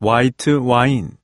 white wine.